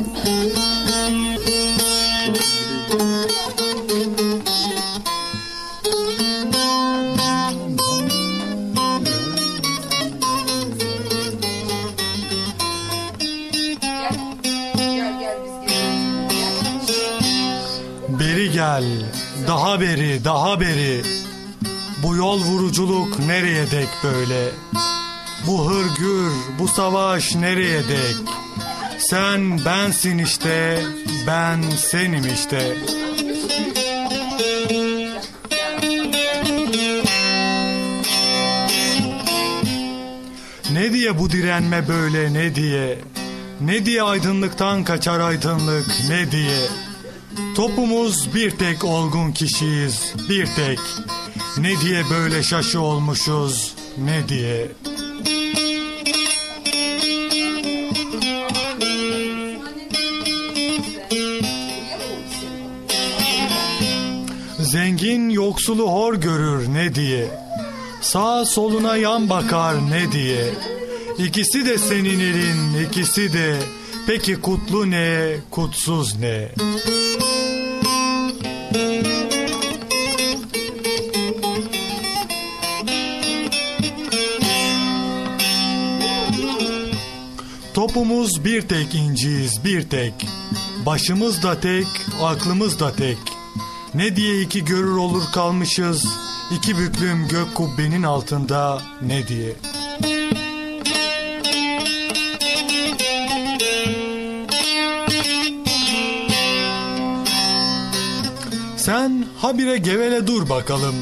Beri gel, daha beri, daha beri. Bu yol vuruculuk nereye dek böyle? Bu hırgür, bu savaş nereye dek? Sen bensin işte, ben senim işte. Ne diye bu direnme böyle ne diye? Ne diye aydınlıktan kaçar aydınlık ne diye? Topumuz bir tek olgun kişiyiz bir tek. Ne diye böyle şaşı olmuşuz ne diye? Zengin yoksulu hor görür ne diye? Sağ soluna yan bakar ne diye? İkisi de senin elin, ikisi de. Peki kutlu ne, kutsuz ne? Topumuz bir tek inciyiz, bir tek. Başımız da tek, aklımız da tek. Ne diye iki görür olur kalmışız, iki büklüm gök kubbenin altında ne diye. Sen habire gevele dur bakalım.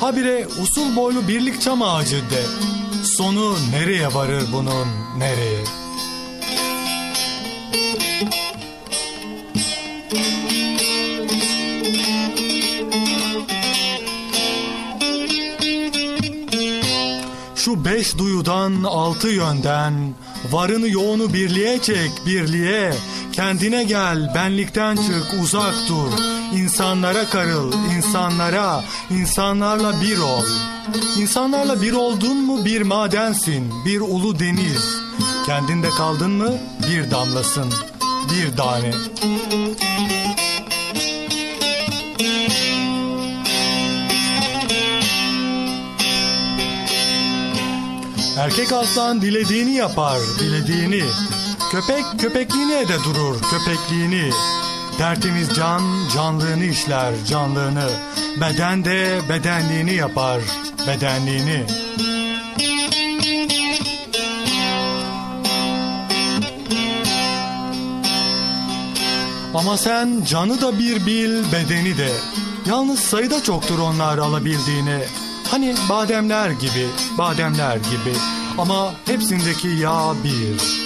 Habire usul boylu birlik çam ağacı de. Sonu nereye varır bunun, nereye? Şu beş duyudan altı yönden varını yoğunu birliğe çek birliğe. Kendine gel benlikten çık uzak dur. İnsanlara karıl insanlara. İnsanlarla bir ol. İnsanlarla bir oldun mu bir madensin bir ulu deniz. Kendinde kaldın mı bir damlasın bir tane Erkek aslan dilediğini yapar, dilediğini. Köpek köpekliğine de durur, köpekliğini. Tertemiz can, canlığını işler, canlığını. Beden de bedenliğini yapar, bedenliğini. Ama sen canı da bir bil, bedeni de. Yalnız sayıda çoktur onlar alabildiğini. Hani bademler gibi, bademler gibi. Ama hepsindeki yağ bir.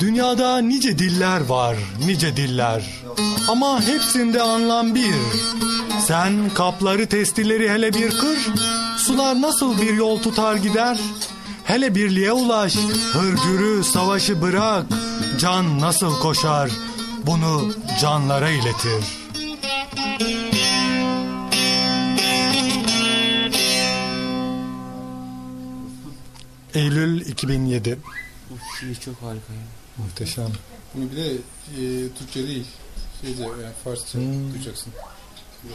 Dünyada nice diller var, nice diller. Ama hepsinde anlam bir. Sen kapları testileri hele bir kır. Sular nasıl bir yol tutar gider? Hele birliğe ulaş, hırgürü savaşı bırak. Can nasıl koşar, bunu canlara iletir. Eylül 2007 Bu şiir çok harika ya. Muhteşem. Bunu bir de e, Türkçe değil. Şeyde yani Farsça Hmm. duyacaksın.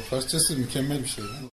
Farsçası mükemmel bir şey.